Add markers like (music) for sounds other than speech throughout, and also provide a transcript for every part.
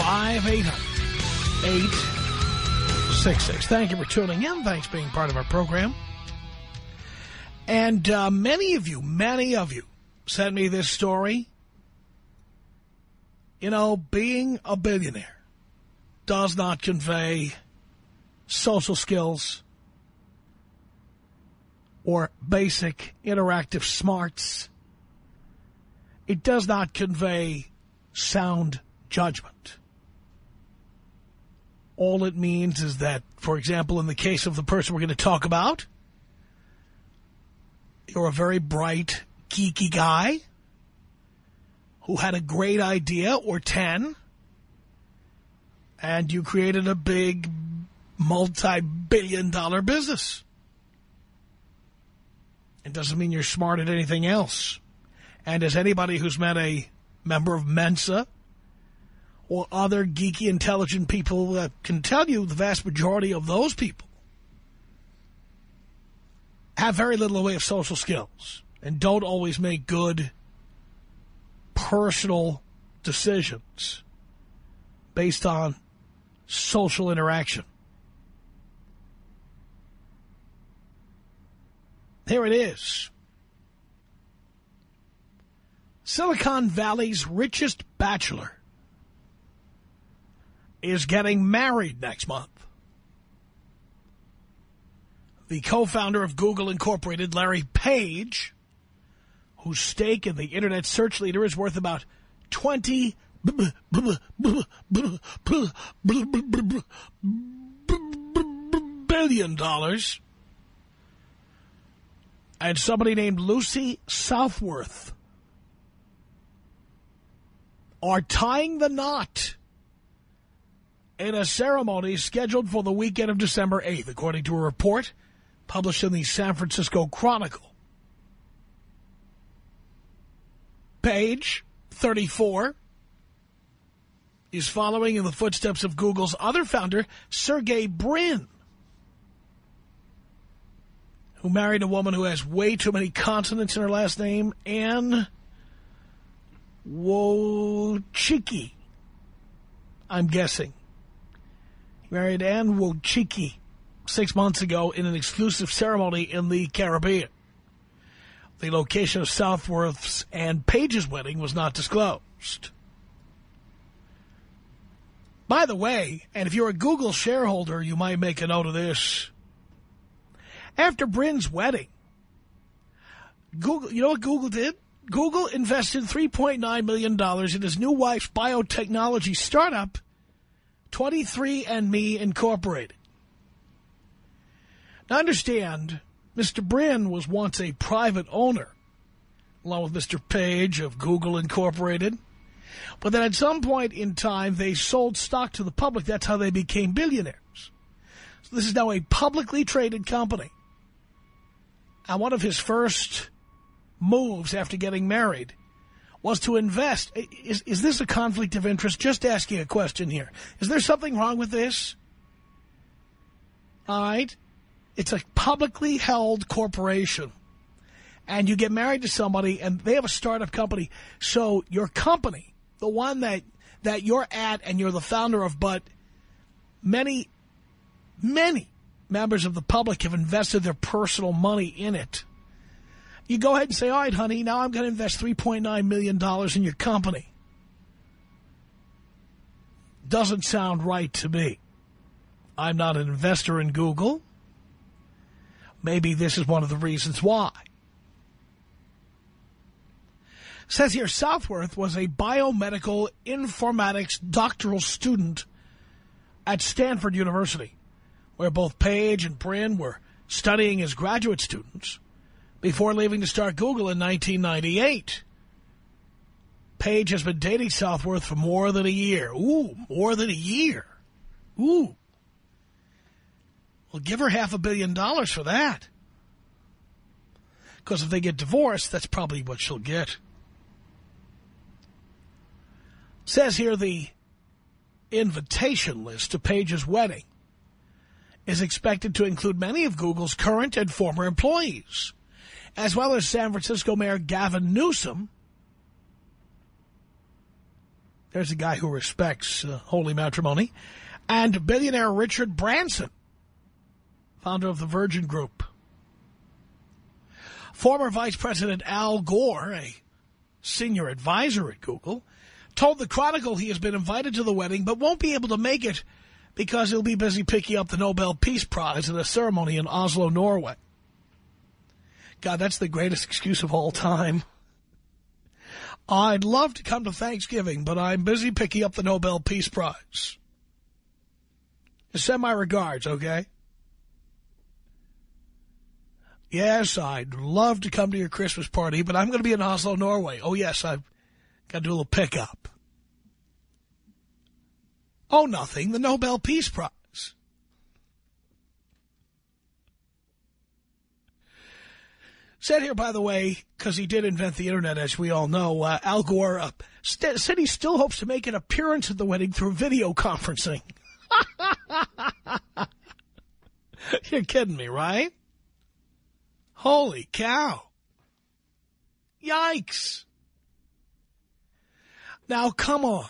1-800-5800-866. Thank you for tuning in. Thanks for being part of our program. And uh, many of you, many of you sent me this story. You know, being a billionaire does not convey social skills or basic interactive smarts. It does not convey sound judgment. All it means is that, for example, in the case of the person we're going to talk about, you're a very bright, geeky guy who had a great idea, or 10, and you created a big, multi-billion dollar business. It doesn't mean you're smart at anything else. And as anybody who's met a member of Mensa or other geeky, intelligent people uh, can tell you, the vast majority of those people have very little way of social skills and don't always make good personal decisions based on social interaction. Here it is. Silicon Valley's richest bachelor is getting married next month. The co-founder of Google Incorporated, Larry Page, whose stake in the Internet search leader is worth about 20 billion dollars, and somebody named Lucy Southworth are tying the knot in a ceremony scheduled for the weekend of December 8th, according to a report published in the San Francisco Chronicle. Page 34 is following in the footsteps of Google's other founder, Sergey Brin, who married a woman who has way too many consonants in her last name, Anne Wojcicki, I'm guessing. Married Anne Wojcicki six months ago in an exclusive ceremony in the Caribbean. The location of Southworth's and Page's wedding was not disclosed. By the way, and if you're a Google shareholder, you might make a note of this. After Brin's wedding, Google, you know what Google did? Google invested $3.9 million in his new wife's biotechnology startup, 23andMe Incorporated. Now understand, Mr. Brin was once a private owner, along with Mr. Page of Google Incorporated. But then at some point in time, they sold stock to the public. That's how they became billionaires. So this is now a publicly traded company. And one of his first moves after getting married was to invest. Is, is this a conflict of interest? Just asking a question here. Is there something wrong with this? All right. It's a publicly held corporation. And you get married to somebody and they have a startup company. So your company, the one that, that you're at and you're the founder of, but many, many members of the public have invested their personal money in it. You go ahead and say, all right, honey, now I'm going to invest $3.9 million in your company. doesn't sound right to me. I'm not an investor in Google. Maybe this is one of the reasons why. Says here, Southworth was a biomedical informatics doctoral student at Stanford University, where both Page and Brin were studying as graduate students before leaving to start Google in 1998. Page has been dating Southworth for more than a year. Ooh, more than a year. Ooh. Well, give her half a billion dollars for that. Because if they get divorced, that's probably what she'll get. Says here the invitation list to Page's wedding is expected to include many of Google's current and former employees, as well as San Francisco Mayor Gavin Newsom. There's a guy who respects uh, holy matrimony. And billionaire Richard Branson, founder of the Virgin Group. Former Vice President Al Gore, a senior advisor at Google, told the Chronicle he has been invited to the wedding but won't be able to make it because he'll be busy picking up the Nobel Peace Prize at a ceremony in Oslo, Norway. God, that's the greatest excuse of all time. I'd love to come to Thanksgiving, but I'm busy picking up the Nobel Peace Prize. Send my regards, okay? Yes, I'd love to come to your Christmas party, but I'm going to be in Oslo, Norway. Oh, yes, I've got to do a little pickup. Oh, nothing. The Nobel Peace Prize. Said here, by the way, because he did invent the Internet, as we all know, uh, Al Gore uh, said he still hopes to make an appearance at the wedding through video conferencing. (laughs) You're kidding me, right? Holy cow. Yikes. Now, come on.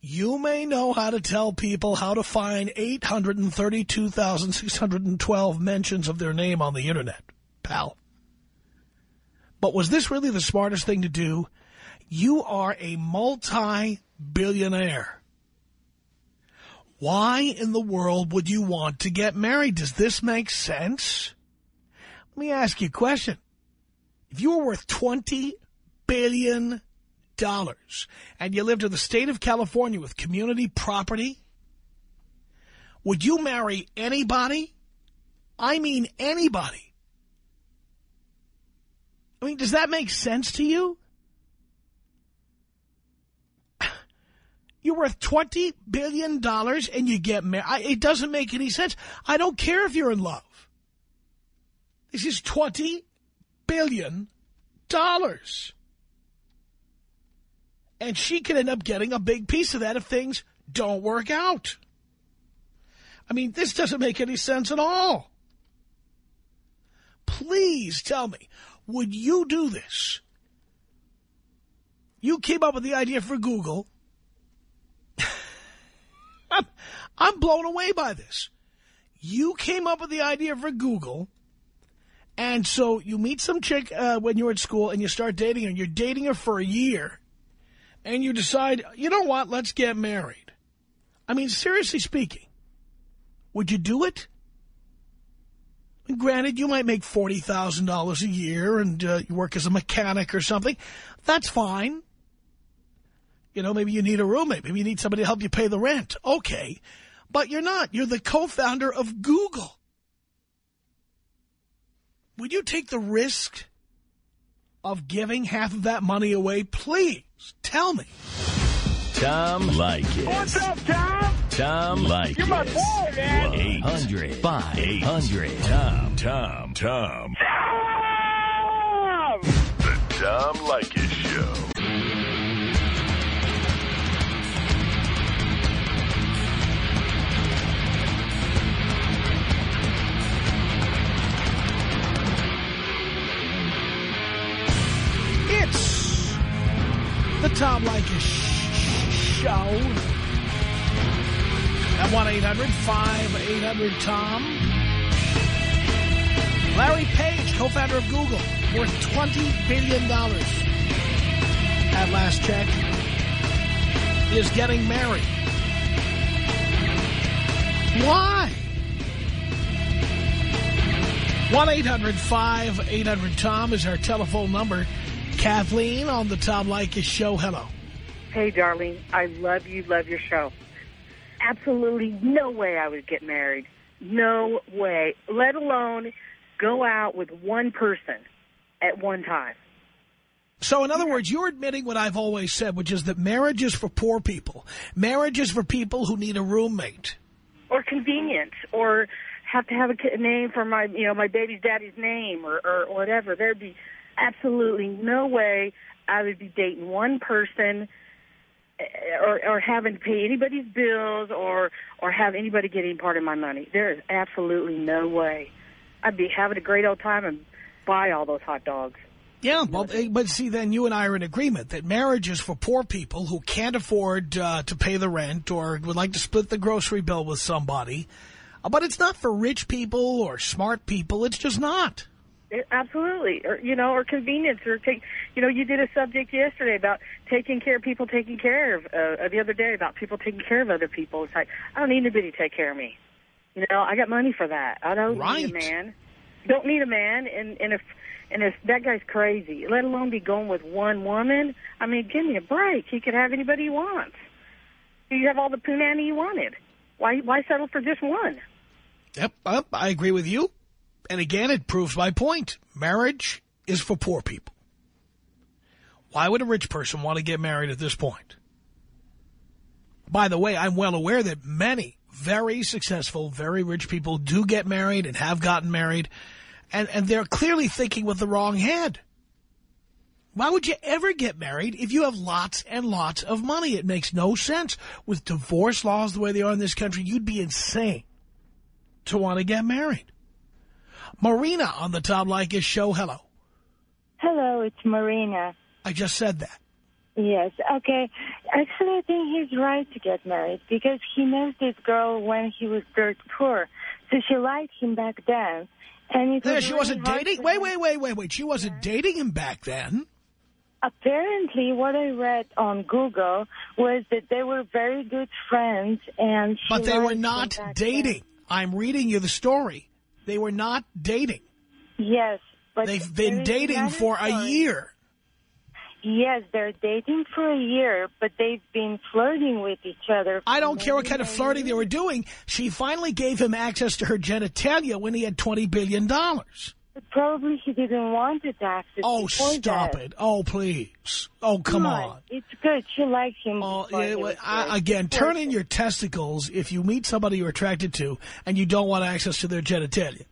You may know how to tell people how to find 832,612 mentions of their name on the Internet, pal. But was this really the smartest thing to do? You are a multi-billionaire. Why in the world would you want to get married? Does this make sense? Let me ask you a question. If you were worth $20 billion and you lived in the state of California with community property, would you marry anybody? I mean anybody. I mean, does that make sense to you? (sighs) You're worth $20 billion and you get married. It doesn't make any sense. I don't care if you're in love. This is $20 billion. And she could end up getting a big piece of that if things don't work out. I mean, this doesn't make any sense at all. Please tell me, would you do this? You came up with the idea for Google. (laughs) I'm, I'm blown away by this. You came up with the idea for Google, and so you meet some chick uh, when you're at school and you start dating her, you're dating her for a year, and you decide, you know what, let's get married. I mean, seriously speaking, would you do it? And granted, you might make $40,000 a year and uh, you work as a mechanic or something. That's fine. You know, maybe you need a roommate. Maybe you need somebody to help you pay the rent. Okay. But you're not. You're the co-founder of Google. Would you take the risk of giving half of that money away? Please, tell me. Tom Leykis. What's up, Tom? Tom Leykis. You're my boy, man. 800 5800 Tom. Tom. Tom. Tom! The Tom Leykis Show. It's the Tom Leykis Show at 1-800-5800-TOM. Larry Page, co-founder of Google, worth $20 billion at last check. is getting married. Why? 1-800-5800-TOM is our telephone number. Kathleen on the Tom Leykis show. Hello. Hey, darling, I love you, love your show. Absolutely no way I would get married. No way. Let alone go out with one person at one time. So, in other words, you're admitting what I've always said, which is that marriage is for poor people. Marriage is for people who need a roommate. Or convenience, or have to have a name for my, you know, my baby's daddy's name, or, or whatever. There'd be absolutely no way I would be dating one person or, or having to pay anybody's bills or or have anybody get any part of my money. There is absolutely no way. I'd be having a great old time and buy all those hot dogs. Yeah, well, eh, but see, then you and I are in agreement that marriage is for poor people who can't afford uh, to pay the rent or would like to split the grocery bill with somebody. Uh, but it's not for rich people or smart people. It's just not. Absolutely, or you know, or convenience, or take. You know, you did a subject yesterday about taking care of people, taking care of. Uh, the other day about people taking care of other people. It's like I don't need anybody to take care of me. You know, I got money for that. I don't right. need a man. Don't need a man, and and if and if that guy's crazy, let alone be going with one woman. I mean, give me a break. He could have anybody he wants. You have all the punani you wanted. Why why settle for just one? Yep, Yep, I agree with you. And again, it proves my point. Marriage is for poor people. Why would a rich person want to get married at this point? By the way, I'm well aware that many very successful, very rich people do get married and have gotten married, and, and they're clearly thinking with the wrong head. Why would you ever get married if you have lots and lots of money? It makes no sense. With divorce laws the way they are in this country, you'd be insane to want to get married. Marina on the Tom Leykis show. Hello. Hello, it's Marina. I just said that. Yes, okay. Actually, I think he's right to get married because he knows this girl when he was dirt poor. So she liked him back then. And it yeah, was she really wasn't dating? Wait, wait, wait, wait, wait. She wasn't dating him back then. Apparently, what I read on Google was that they were very good friends, and she But they were not dating. I'm reading you the story. They were not dating. Yes, but They've been dating for a story. year. Yes, they're dating for a year, but they've been flirting with each other. I don't care what kind of flirting they were doing. She finally gave him access to her genitalia when he had $20 billion. dollars. But probably he didn't want it access. Oh, stop that. it. Oh, please. Oh, come on. It's good. She likes him. Oh, before yeah, well, I, again, turn in your testicles if you meet somebody you're attracted to and you don't want access to their genitalia.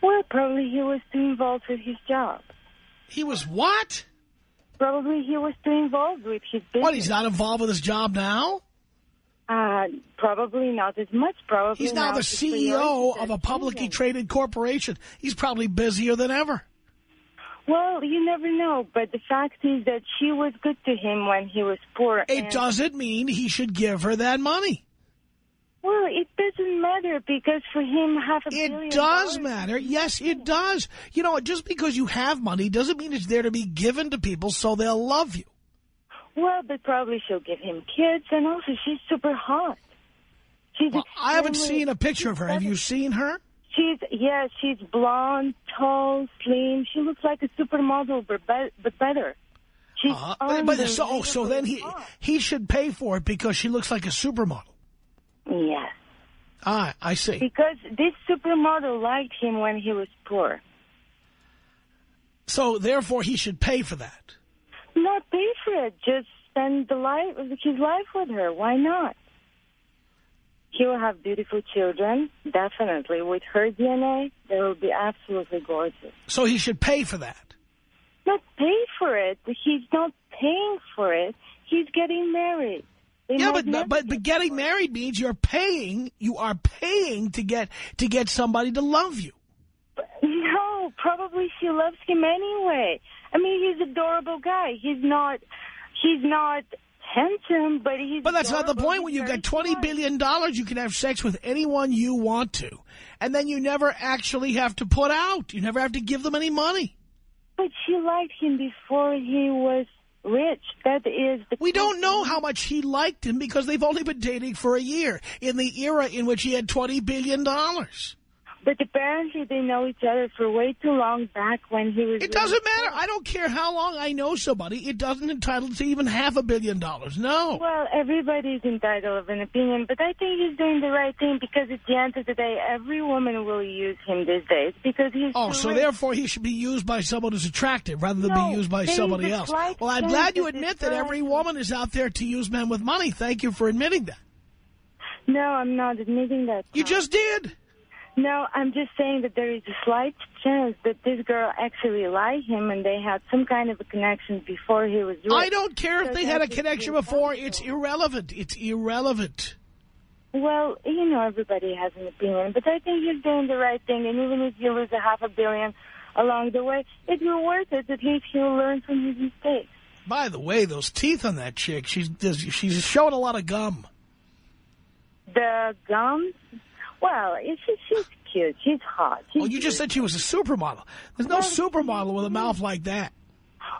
Well, probably he was too involved with his job. He was what? Probably he was too involved with his business. What, he's not involved with his job now? Uh, probably not as much. Probably He's now the CEO of a publicly traded corporation. He's probably busier than ever. Well, you never know, but the fact is that she was good to him when he was poor. It doesn't mean he should give her that money. Well, it doesn't matter because for him, half a billion It does matter. Yes, it does. You know, just because you have money doesn't mean it's there to be given to people so they'll love you. Well, but probably she'll give him kids, and also she's super hot. She's Well, I haven't seen a picture of her. Have you seen her? She's yeah, she's blonde, tall, slim. She looks like a supermodel, but be- but better. She's Uh, but, but so, oh, so then he hot. he should pay for it because she looks like a supermodel. Yes, Ah, I see. because this supermodel liked him when he was poor. So therefore, he should pay for that. Not pay for it, just spend the life his life with her. Why not? He will have beautiful children, definitely. With her DNA, they will be absolutely gorgeous. So he should pay for that. Not pay for it. He's not paying for it. He's getting married. They Yeah, but but but getting married means you're paying. You are paying to get to get somebody to love you. (laughs) No, probably she loves him anyway. I mean, he's an adorable guy. He's not, he's not handsome, but he's. But that's not the adorable. point. When you've got twenty smart. billion dollars, you can have sex with anyone you want to, and then you never actually have to put out. You never have to give them any money. But she liked him before he was rich. That is the. We don't know how much he liked him because they've only been dating for a year in the era in which he had $20 billion. But apparently they know each other for way too long back when he was... It doesn't matter. I don't care how long I know somebody. It doesn't entitle to even half a billion dollars. No. Well, everybody's entitled of an opinion, but I think he's doing the right thing because at the end of the day, every woman will use him these days because he's Oh, so rich. therefore he should be used by someone who's attractive rather than No, be used by somebody else. Well, I'm glad you admit that every woman is out there to use men with money. Thank you for admitting that. No, I'm not admitting that. You just did. No, I'm just saying that there is a slight chance that this girl actually liked him and they had some kind of a connection before he was rich. I don't care if So they had a connection before. It's irrelevant. It's irrelevant. Well, you know, everybody has an opinion, but I think he's doing the right thing, and even if you lose a half a billion along the way, it will worth it. At least he'll learn from his mistakes. By the way, those teeth on that chick, she's she's showing a lot of gum. The gums, well, she's, she's cute. She's hot. She's Well, you just said she was a supermodel. There's no Well, supermodel with a mouth like that.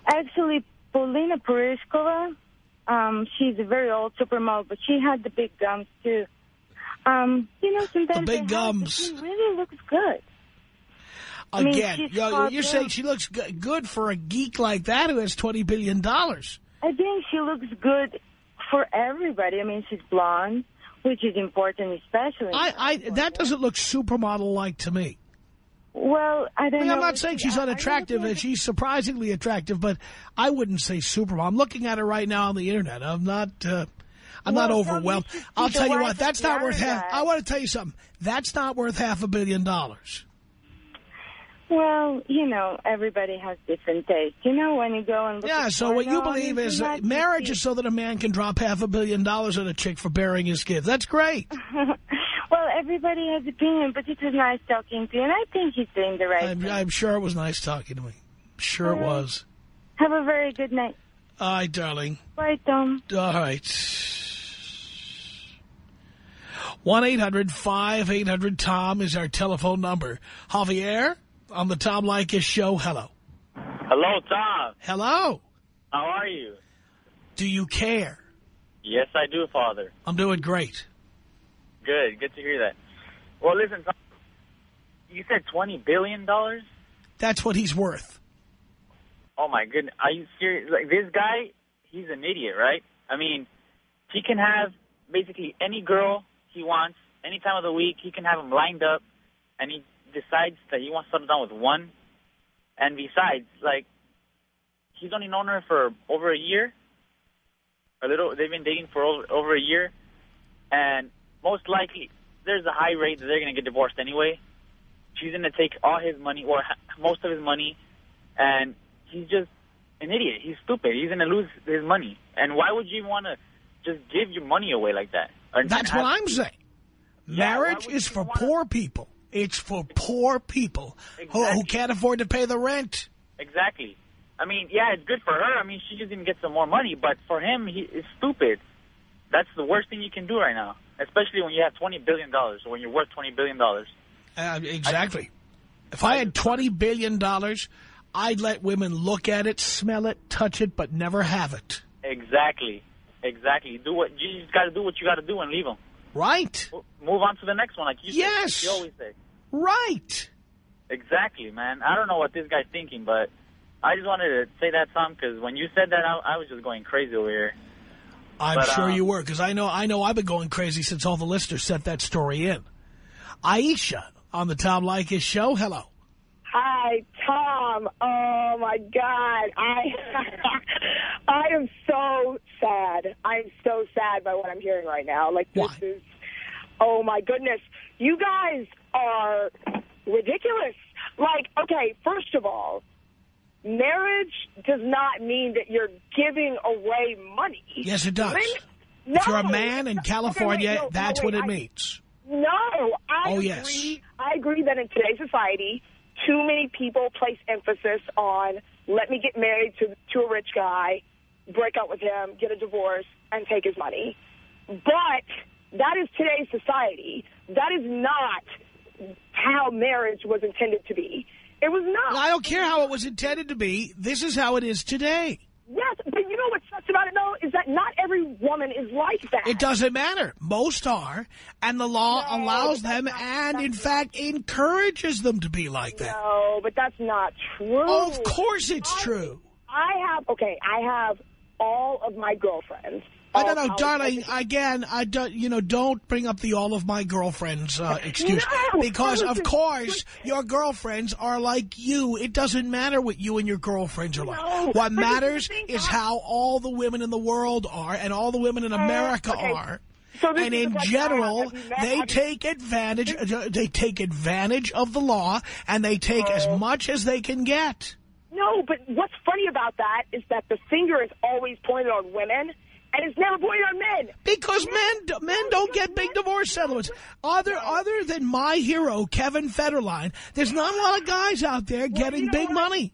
Actually, Paulina Porizkova, um, she's a very old supermodel, but she had the big gums, too. Um, you know, sometimes the big they have, gums. She really looks good. I mean, Again, she's yo, hot, you're saying she looks good for a geek like that who has 20 billion. dollars. I think she looks good for everybody. I mean, she's blonde, which is important, especially. I, I, that doesn't look supermodel-like to me. Well, I I don't mean, know. I'm not saying she's I- I unattractive, and she's surprisingly attractive, but I wouldn't say supermodel. I'm looking at her right now on the Internet. I'm not, uh, I'm not Well, Tom, overwhelmed. you should see I'll tell you what, that's not worth half. I want to tell you something. That's not worth half a billion dollars. Well, you know, everybody has different tastes. You know, when you go and look Yeah, so what you believe is marriage is so that a man can drop half a billion dollars on a chick for bearing his kids. That's great. (laughs) well, everybody has opinion, but it was nice talking to you, and I think he's doing the right I'm, thing. I'm sure it was nice talking to me. Sure it was. Have a very good night. All right, darling. Bye, Tom. All right. 1-800-5800-TOM is our telephone number. Javier on the Tom Leykis show. Hello. Hello, Tom. Hello. How are you? Do you care? Yes, I do, Father. I'm doing great. Good. Good to hear that. Well, listen, Tom. You said $20 billion? That's what he's worth. Oh, my goodness. Are you serious? Like, this guy, he's an idiot, right? I mean, he can have basically any girl he wants, any time of the week. He can have them lined up, and he decides that he wants to settle down with one. And besides, like, he's only known her for over a year. A little. They've been dating for over, over a year, and most likely there's a high rate that they're going to get divorced anyway. She's going to take all his money or most of his money, and he's just an idiot. He's stupid. He's going to lose his money. And why would you want to just give your money away like that? Or- That's what I'm saying. Yeah, Marriage is for wanna- poor people. It's for poor people who, who can't afford to pay the rent. Exactly. I mean, yeah, it's good for her. I mean, she just didn't get some more money, but for him, he is stupid. That's the worst thing you can do right now, especially when you have $20 billion or when you're worth $20 billion. Uh, exactly. if I had $20 billion, dollars, I'd let women look at it, smell it, touch it, but never have it. Exactly. Exactly. Do what you just got to do what you got to do and leave them. Right. Move on to the next one, like you Yes. said. You always say. Right. Exactly, man. I don't know what this guy's thinking, but I just wanted to say that, Tom, because when you said that, I, I was just going crazy over here. I'm But, sure um, you were, because I know, I know I've been going crazy since all the listeners sent that story in. Aisha on the Tom Leykis show. Hello. Hi, Tom. Oh my God, I (laughs) I am so sad. I'm so sad by what I'm hearing right now. Like this Why? is, oh my goodness, you guys are ridiculous. Like, okay, first of all, marriage does not mean that you're giving away money. Yes, it does. Women- If you're a man in Okay, wait, California, no, no, that's wait, what it I- means. no, I Oh, agree. yes. I agree that in today's society, too many people place emphasis on let me get married to to a rich guy, break up with him, get a divorce, and take his money. But that is today's society. That is not how marriage was intended to be. It was not. I don't care how it was intended to be. This is how it is today. Yes, but you know what sucks about it, though, is that not every woman is like that. It doesn't matter. Most are, and the law No, allows them and, in fact, encourages them to be like that. No, but that's not true. Oh, of course it's I- true. I have, okay, I have all of my girlfriends. Oh, don't know, darling, again, I don't, you know, don't bring up the all of my girlfriends uh, (laughs) excuse. No, because, of course, your girlfriends are like you. It doesn't matter what you and your girlfriends are No, like. What is the matters is how all the women in the world are and all the women in America okay. are. So And in I general, Have you met- they take advantage. uh, They take advantage of the law, and they take as much as they can get. No, but what's funny about that is that the finger is always pointed on women, and it's never pointed on men. Because men men don't get big divorce settlements. Other other than my hero Kevin Federline, there's not a lot of guys out there getting you know big what? money.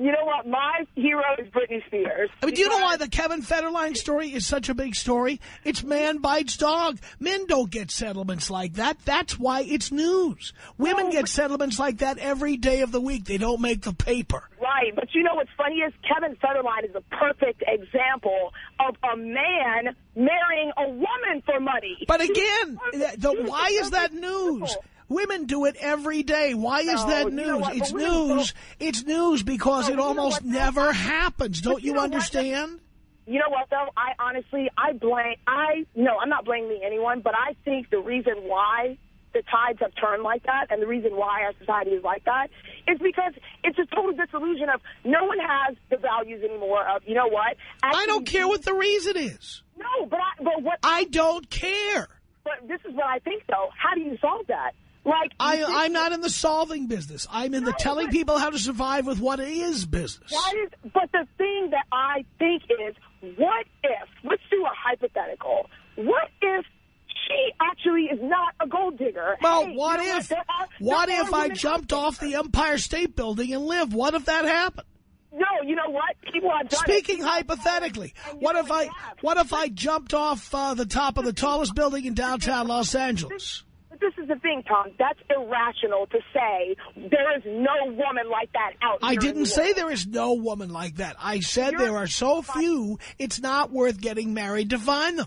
You know what? My hero is Britney Spears. I mean, do you know why the Kevin Federline story is such a big story? It's man bites dog. Men don't get settlements like that. That's why it's news. Women No, get settlements like that every day of the week. They don't make the paper. Right, but you know what's funny is Kevin Federline is a perfect example of a man marrying a woman for money. But again, perfect. the, why is that news? Women do it every day. Why is that news? It's news. It's news because No, it almost what, never happens. Don't you you know what, understand? You know what, though? I honestly, I blame, I, no, I'm not blaming anyone, but I think the reason why the tides have turned like that and the reason why our society is like that is because it's a total disillusion of no one has the values anymore of, you know what? I don't care what the reason is. No, but I, but what, I don't care. but this is what I think, though. How do you solve that? Like, I, I'm not in the solving business. I'm in the telling people how to survive with what is business. That is, but the thing that I think is, what if, let's do a hypothetical. What if she actually is not a gold digger? Well, Hey, what you know if, There are- what if I jumped off the Empire State Building and lived? What if that happened? No, you know what? People have done Speaking it. hypothetically, what if I have. what if I jumped off uh, the top of the tallest building in downtown Los Angeles? This is the thing, Tom. That's irrational to say there is no woman like that out I didn't the say there is no woman like that. I said You're- there are so few, it's not worth getting married to find them.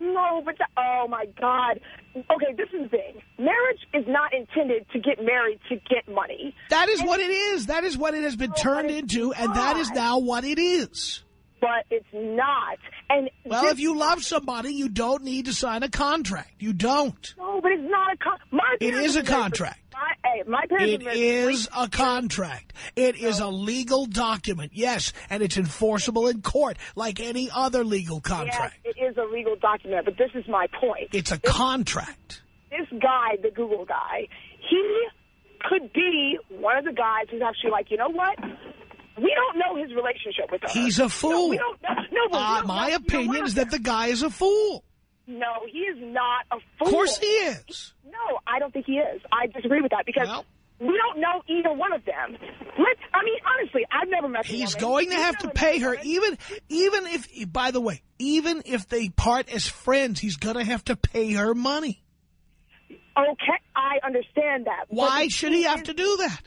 No, but oh my God. Okay, this is the thing. Marriage is not intended to get married to get money. That is what it is. That is what it has been oh, but turned into, and that is now what it is. But it's not. And Well, if you love somebody, you don't need to sign a contract. You don't. no, but it's not a con- my It is a were married for- contract. My, hey, my parents It is a contract. It is a legal document, yes, and it's enforceable in court like any other legal Yes, contract. it is a legal document, but this is my point. It's a contract. this guy, the Google guy, he could be one of the guys who's actually like, you know what? We don't know his relationship with her. He's a No, fool. we don't. No, Uh, my opinion is that the guy is a fool. No, he is not a fool. Of course he is. No, I don't think he is. I disagree with that because Well- we don't know either one of them. Let's. I mean, honestly, I've never met. the He's going to You've to pay her, woman. even even if, by the way, even if they part as friends, he's going to have to pay her money. Okay, I understand that. Why should he thing have is, to do that?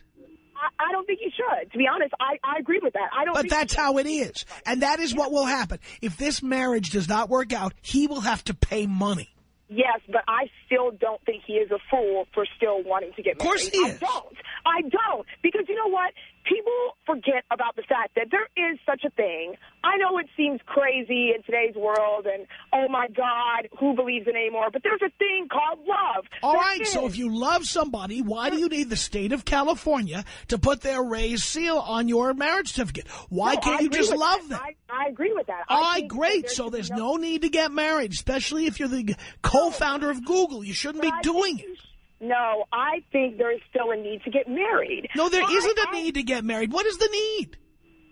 I, I don't think he should. To be honest, I, I agree with that. I don't. But that's how it is. And that is what will happen. If this marriage does not work out, he will have to pay money. Yes, but I still don't think he is a fool for still wanting to get married. Of course he I is. don't. I don't. Because you know what? People forget about the fact that there is such a thing. I know it seems crazy in today's world and, oh my God, who believes in it anymore? But there's a thing called love. All right, so if you love somebody, why do you need the state of California to put their raised seal on your marriage certificate? Why No, can't I you just love that. them? I, I agree with that. All I right, great. there So there's be no need to get married, especially if you're the co-founder of Google. You shouldn't be But I doing it. No, I think there is still a need to get married. No, there isn't a need to get married. What is the need?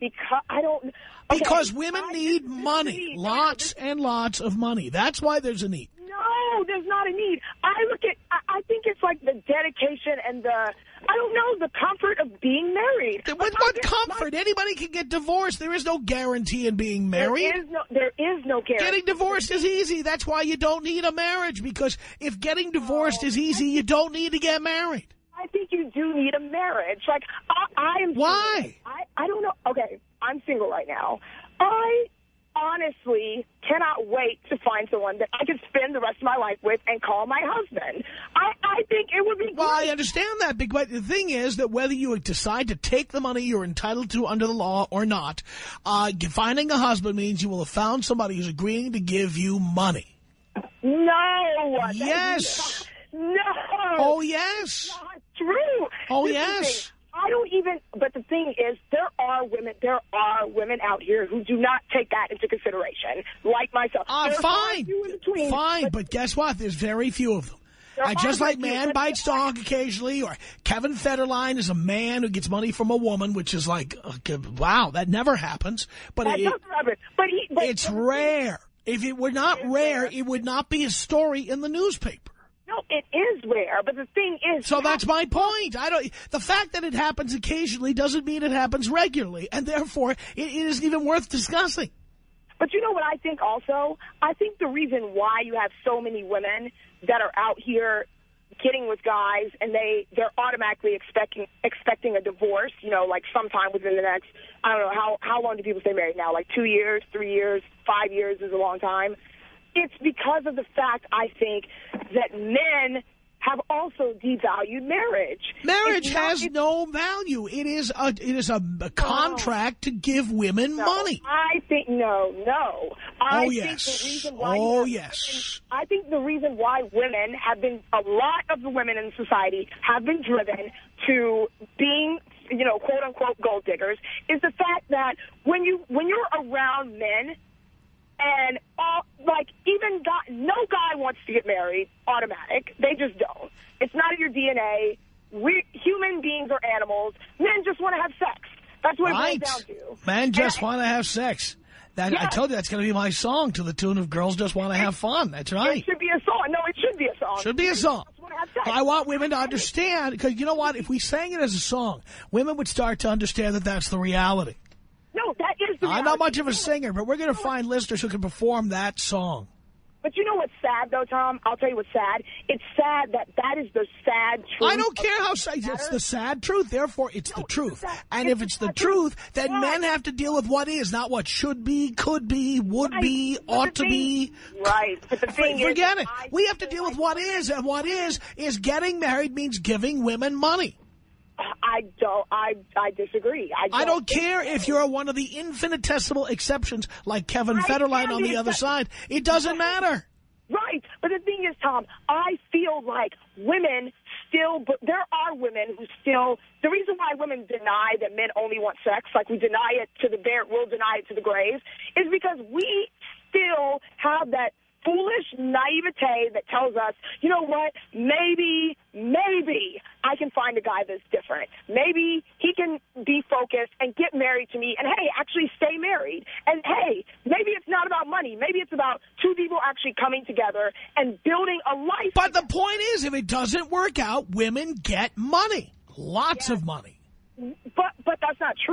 Because I don't. okay, Because women I- need money. Lots and lots of money. That's why there's a need. No, there's not a need. I look at. I, I think it's like the dedication and the. I don't know the comfort of being married. With Like, what comfort? Anybody can get divorced. There is no guarantee in being married. There is no. There is no guarantee. Getting divorced is easy. That's why you don't need a marriage. Because if getting divorced is easy, you don't need to get married. I think you do need a marriage. Like I, I am. Why? I. I don't know. Okay. I'm single right now. I honestly cannot wait to find someone that I can spend the rest of my life with and call my husband. I, I think it would be Well, I understand that, but the thing is that whether you decide to take the money you're entitled to under the law or not, uh, finding a husband means you will have found somebody who's agreeing to give you money. No. Yes. not- No. Oh, yes. not true. Oh, This yes. I don't even, but the thing is, there are women, there are women out here who do not take that into consideration, like myself. Ah, there fine. between, Fine, but guess what? There's very few of them. And just like man bites dog occasionally, or Kevin Federline is a man who gets money from a woman, which is like, wow, that never happens. But it, happen. But he, but it's rare. If it were not rare, rare. it would not be a story in the newspaper. No, it is rare. But the thing is, So that's my point. I don't. The fact that it happens occasionally doesn't mean it happens regularly, and therefore it, it isn't even worth discussing. But you know what I think also? I think the reason why you have so many women that are out here getting with guys and they they're automatically expecting expecting a divorce, you know, like sometime within the next I don't know how how long do people stay married now? Like 2 years, 3 years, 5 years is a long time. It's because of the fact I think that men have also devalued marriage. Marriage has no value. It is a it is a, a contract to give women No, money. I think no, no. I Oh, think yes. Oh, yes. I think the reason why women have been a lot of the women in society have been driven to being you know quote unquote gold diggers is the fact that when you when you're around men and all like even guy, no guy wants to get married automatic they just don't it's not in your DNA we human beings are animals men just want to have sex that's what Right. it boils down to Men just want to have sex. That I told you that's going to be my song to the tune of "Girls Just Want to Have Fun." That's right. It should be a song. No, it should be a song. Should be a song. Just wanna have sex. I want women to understand because you know what? If we sang it as a song, women would start to understand that that's the reality. No, that is the (laughs) I'm not much of a singer, but we're going to find listeners who can perform that song. But you know what's sad, though, Tom? I'll tell you what's sad. It's sad that that is the sad truth. I don't care how sad. It's the sad truth. Therefore, it's the truth. it's And it's if it's the truth, truth. then Why? men have to deal with what is, not what should be, could be, would Right. be, But ought to thing- be. Right. But the thing is, Forget it. I We have to deal with what is, and what is is getting married means giving women money. I don't. I I disagree. I don't, I don't care if you're one of the infinitesimal exceptions like Kevin I Federline on the the other side. It doesn't matter. Right. But the thing is, Tom, I feel like women still, but there are women who still, the reason why women deny that men only want sex, like we deny it to the bear, we'll deny it to the grave, is because we still have that foolish naivete that tells us, you know what, maybe, maybe I can find a guy that's different. Maybe he can be focused and get married to me and, hey, actually stay married. And, hey, maybe it's not about money. Maybe it's about two people actually coming together and building a life. But the point is, if it doesn't work out, women get money. Lots of money. But but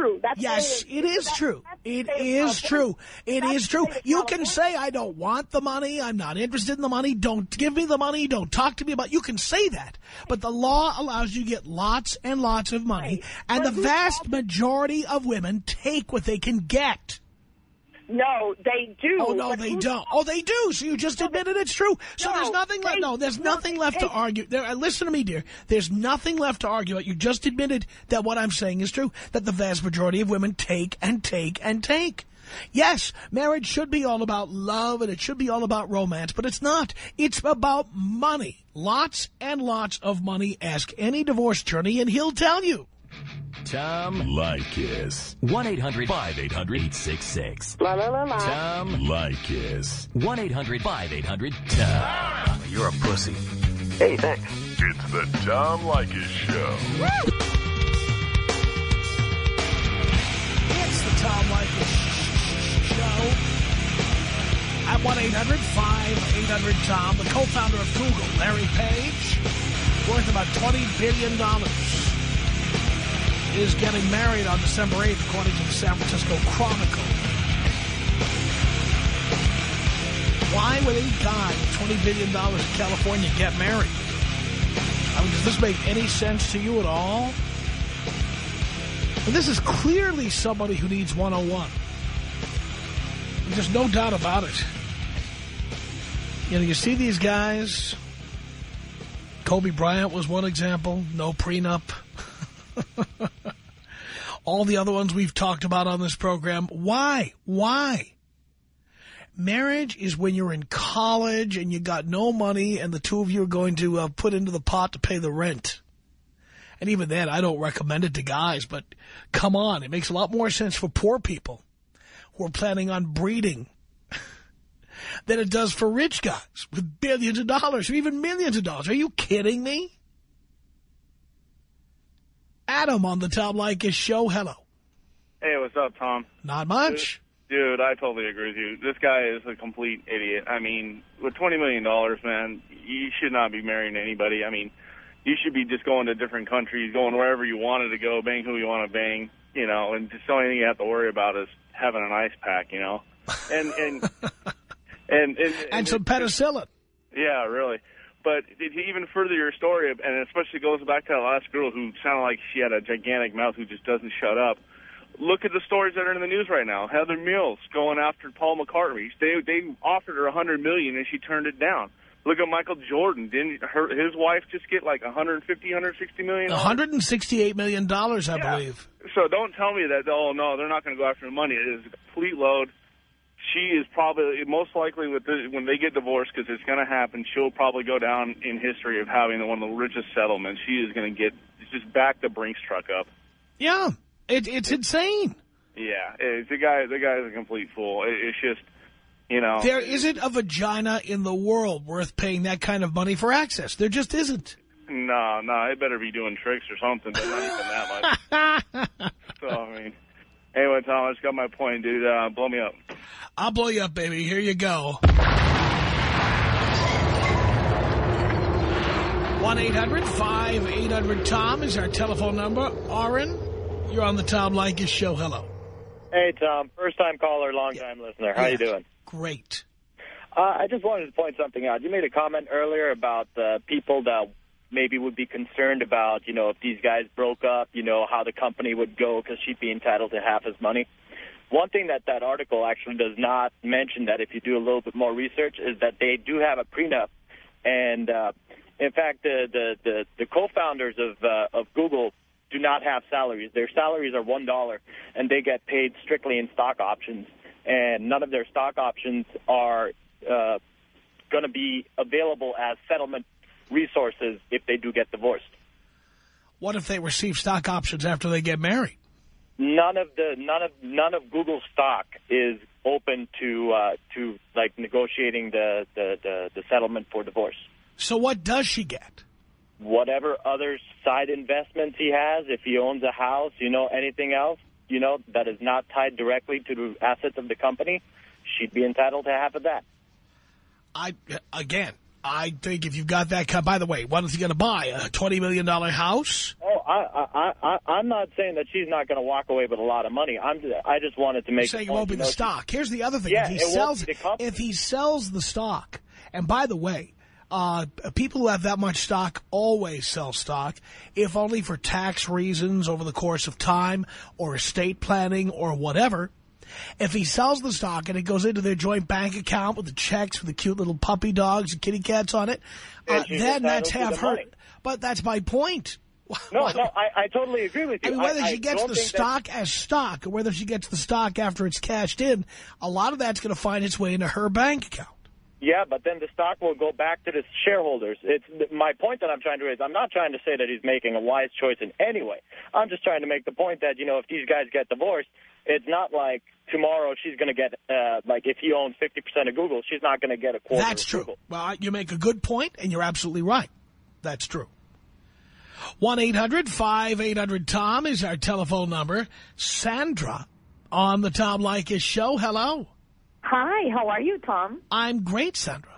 true. That's Yes, it is that's- true. that's It is true. It That's is true. You can say, I don't want the money. I'm not interested in the money. Don't give me the money. Don't talk to me about You can say that. But the law allows you to get lots and lots of money. Right. And the But who vast majority of women take what they can get. No, they do. Oh, no, they don't. Oh, they do. So you just admitted it's true. So No, there's nothing left. No, there's nothing left to argue. There, uh, listen to me, dear. There's nothing left to argue about. You just admitted that what I'm saying is true, that the vast majority of women take and take and take. Yes, marriage should be all about love and it should be all about romance, but it's not. It's about money. Lots and lots of money. Ask any divorce attorney and he'll tell you. Tom Leykis. 1-800-5800-866. La la la la. Tom Leykis. 1-800-5800-TOM. Ah, you're a pussy. Hey, thanks. It's the Tom Leykis Show. It's the Tom Leykis Show at 1-800-5800-TOM. The co-founder of Google, Larry Page, worth about $20 billion, is getting married on December 8th, according to the San Francisco Chronicle. Why would any guy with $20 billion in California get married? I mean, does this make any sense to you at all? And this is clearly somebody who needs 101. There's no doubt about it. You know, you see these guys. Kobe Bryant was one example. No prenup. (laughs) All the other ones we've talked about on this program. Why? Why? Marriage is when you're in college and you got no money and the two of you are going to uh, put into the pot to pay the rent. And even then, I don't recommend it to guys, but come on, it makes a lot more sense for poor people who are planning on breeding (laughs) than it does for rich guys with billions of dollars or even millions of dollars. Are you kidding me? Adam on the Tom Leykis show. Hello. Hey, what's up, Tom? Not much. Dude, I totally agree with you. This guy is a complete idiot. I mean, with $20 million, man, you should not be marrying anybody. I mean, you should be just going to different countries, going wherever you wanted to go, bang who you want to bang, you know, and just the only thing you have to worry about is having an ice pack, you know. And and (laughs) and, and, and, And some penicillin. Yeah, really. But to even further your story, and especially goes back to that last girl who sounded like she had a gigantic mouth who just doesn't shut up. Look at the stories that are in the news right now. Heather Mills going after Paul McCartney. They they offered her a hundred million and she turned it down. Look at Michael Jordan. Didn't her his wife just get like 150, 160 million? $168 million, dollars, I Yeah. believe. So don't tell me that. Oh no, they're not going to go after the money. It is a complete load. She is probably most likely with the, when they get divorced because it's going to happen. She'll probably go down in history of having one of the richest settlements. She is going to get just back the Brinks truck up. Yeah, it, it's insane. Yeah, it's, the guy. The guy is a complete fool. It, it's just, you know, There isn't a vagina in the world worth paying that kind of money for access. There just isn't. no, no. It better be doing tricks or something, but not even that much. (laughs) so I mean, anyway, Tom, I just got my point, dude. Uh, blow me up. I'll blow you up, baby. Here you go. 1-800-5800-TOM is our telephone number. Aaron, you're on the Tom Leykis show. Hello. Hey, Tom. First-time caller, long-time listener. How Yeah. you doing? Great. Uh, I just wanted to point something out. You made a comment earlier about uh, people that maybe would be concerned about, you know, if these guys broke up, you know, how the company would go because she'd be entitled to half his money. One thing that that article actually does not mention that if you do a little bit more research is that they do have a prenup. And, uh, in fact, the, the, the, the co-founders of, uh, of Google do not have salaries. Their salaries are $1, and they get paid strictly in stock options. And none of their stock options are uh, going to be available as settlement resources if they do get divorced. What if they receive stock options after they get married? None of the none of none of Google's stock is open to uh, to like negotiating the, the, the, the settlement for divorce. So what does she get? Whatever other side investments he has, if he owns a house, you know, anything else, you know, that is not tied directly to the assets of the company, she'd be entitled to half of that. I Again, I think if you've got that cut, by the way, what is he going to buy? A $20 million house? Oh, I, I, I, I'm not saying that she's not going to walk away with a lot of money. I'm, just, I just wanted to You're make. saying the it won't be the stock. Here's the other thing. Yeah, if he it won't sells, if he sells the stock, and by the way, uh, people who have that much stock always sell stock, if only for tax reasons over the course of time or estate planning or whatever. If he sells the stock and it goes into their joint bank account with the checks with the cute little puppy dogs and kitty cats on it, uh, then that's half her. money. But that's my point. No, no, I, I totally agree with I you. mean, whether I, she gets the stock as stock or whether she gets the stock after it's cashed in, a lot of that's going to find its way into her bank account. Yeah, but then the stock will go back to the shareholders. It's my point that I'm trying to raise. I'm not trying to say that he's making a wise choice in any way. I'm just trying to make the point that you know if these guys get divorced, it's not like tomorrow she's going to get uh, like if he owns 50% of Google, she's not going to get a quarter. That's of true. Google. Well, you make a good point, and you're absolutely right. That's true. 1-800-5800-TOM is our telephone number. Sandra on the Tom Leykis show. Hello. Hi, how are you, Tom? I'm great, Sandra.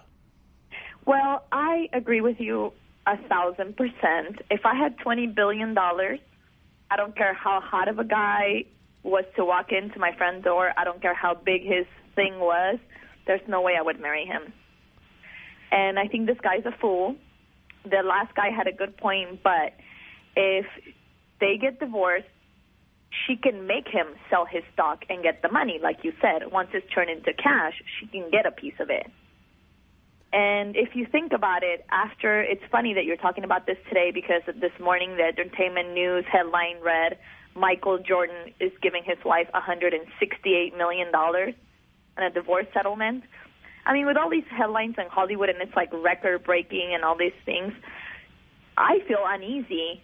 Well, I agree with you a thousand percent. If I had $20 billion, I don't care how hot of a guy was to walk into my front door. I don't care how big his thing was. There's no way I would marry him. And I think this guy's a fool. The last guy had a good point, but if they get divorced, she can make him sell his stock and get the money, like you said. Once it's turned into cash, she can get a piece of it. And if you think about it, after it's funny that you're talking about this today because this morning the entertainment news headline read Michael Jordan is giving his wife $168 million in a divorce settlement. I mean, with all these headlines in Hollywood and it's like record breaking and all these things, I feel uneasy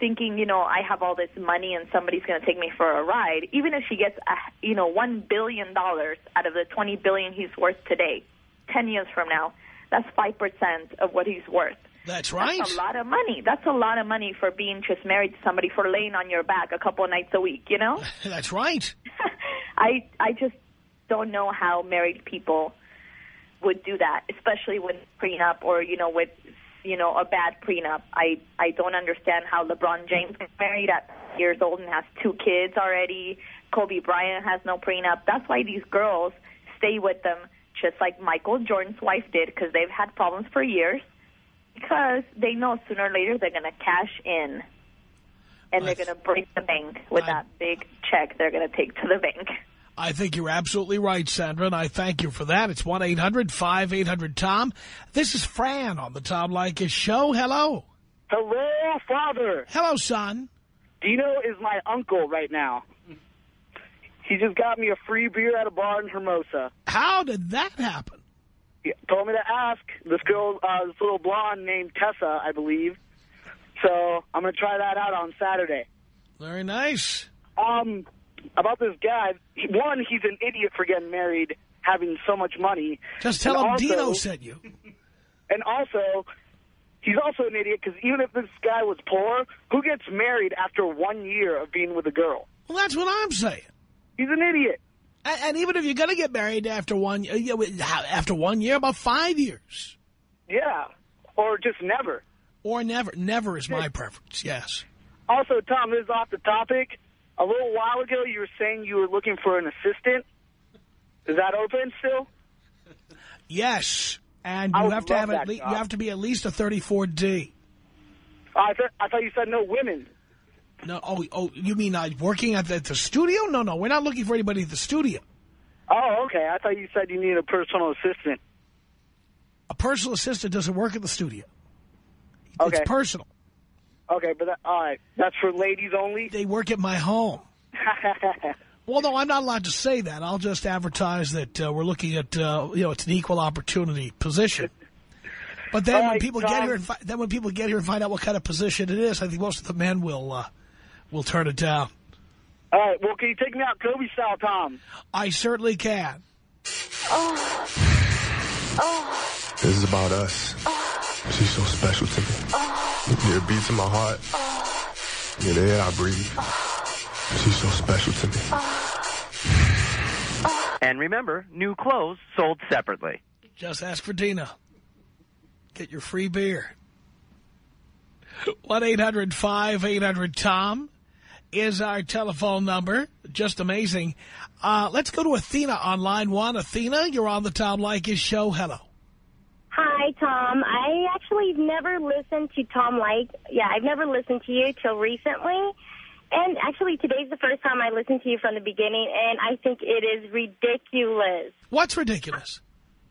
thinking, you know, I have all this money and somebody's going to take me for a ride. Even if she gets, a, you know, $1 billion out of the 20 billion he's worth today, 10 years from now, that's 5% of what he's worth. That's right. That's a lot of money. That's a lot of money for being just married to somebody for laying on your back a couple of nights a week, you know? (laughs) That's right. (laughs) I I just don't know how married people would do that, especially with prenup or, you know, with, you know, a bad prenup. I, I don't understand how LeBron James got married at years old and has two kids already. Kobe Bryant has no prenup. That's why these girls stay with them just like Michael Jordan's wife did because they've had problems for years because they know sooner or later they're going to cash in and they're going to break the bank with that big check they're going to take to the bank. I think you're absolutely right, Sandra, and I thank you for that. It's 1-800-5800-TOM. This is Fran on the Tom Leykis Show. Hello. Hello, Father. Hello, son. Dino is my uncle right now. He just got me a free beer at a bar in Hermosa. How did that happen? Told me to ask. This girl, uh, this little blonde named Tessa, I believe. So I'm going to try that out on Saturday. Very nice. Um, about this guy, one, he's an idiot for getting married, having so much money. Just tell And him also- Dino sent you. (laughs) And also, he's also an idiot because even if this guy was poor, who gets married after one year of being with a girl? Well, that's what I'm saying. He's an idiot. And, and even if you're going to get married after one, uh, after one year, about five years. Yeah. Or just never. Or never. Never is my preference, yes. Also, Tom, this is off the topic. A little while ago, you were saying you were looking for an assistant. Is that open still? Yes. And you have to have at that least, job. you have to be at least a 34D. I, th I thought you said no women. No, oh, oh, you mean uh, working at the, at the studio? No, no, we're not looking for anybody at the studio. Oh, okay. I thought you said you need a personal assistant. A personal assistant doesn't work at the studio. Okay. It's personal. Okay, but that, all right. That's for ladies only? They work at my home. (laughs) Well, no, I'm not allowed to say that. I'll just advertise that uh, we're looking at, uh, you know, it's an equal opportunity position. But then All when right, people Tom. get here, and then when people get here and find out what kind of position it is, I think most of the men will uh, will turn it down. all right. Well, can you take me out Kobe style, Tom? I certainly can. Oh. Oh. This is about us. She's so special to me. You're a beat to my heart. You're the air I breathe. She's so special to me. And remember, new clothes sold separately. Just ask for Dina. Get your free beer. 1-800-5800-TOM is our telephone number. Just amazing. Uh, let's go to Athena on line one. Athena, you're on the Tom Leykis show. Hello. Hi, Tom. I actually never listened to Tom Like. Yeah, I've never listened to you till recently. And actually, today's the first time I listened to you from the beginning, and I think it is ridiculous. What's ridiculous?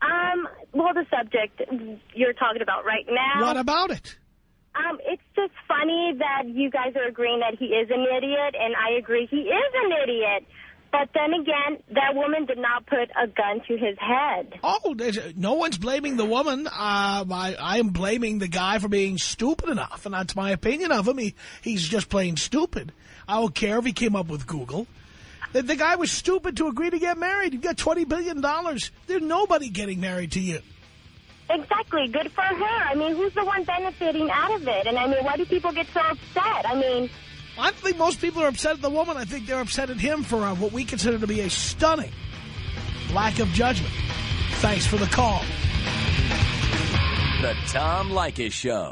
Um, well, the subject you're talking about right now. What about it? Um, it's just funny that you guys are agreeing that he is an idiot, and I agree he is an idiot. But then again, that woman did not put a gun to his head. Oh, no one's blaming the woman. Uh, I, I am blaming the guy for being stupid enough, and that's my opinion of him. He, he's just plain stupid. I don't care if he came up with Google. The, the guy was stupid to agree to get married. You got 20 billion. dollars. There's nobody getting married to you. Exactly. Good for her. I mean, who's the one benefiting out of it? And I mean, why do people get so upset? I mean... I don't think most people are upset at the woman. I think they're upset at him for uh, what we consider to be a stunning lack of judgment. Thanks for the call. The Tom Leykis Show.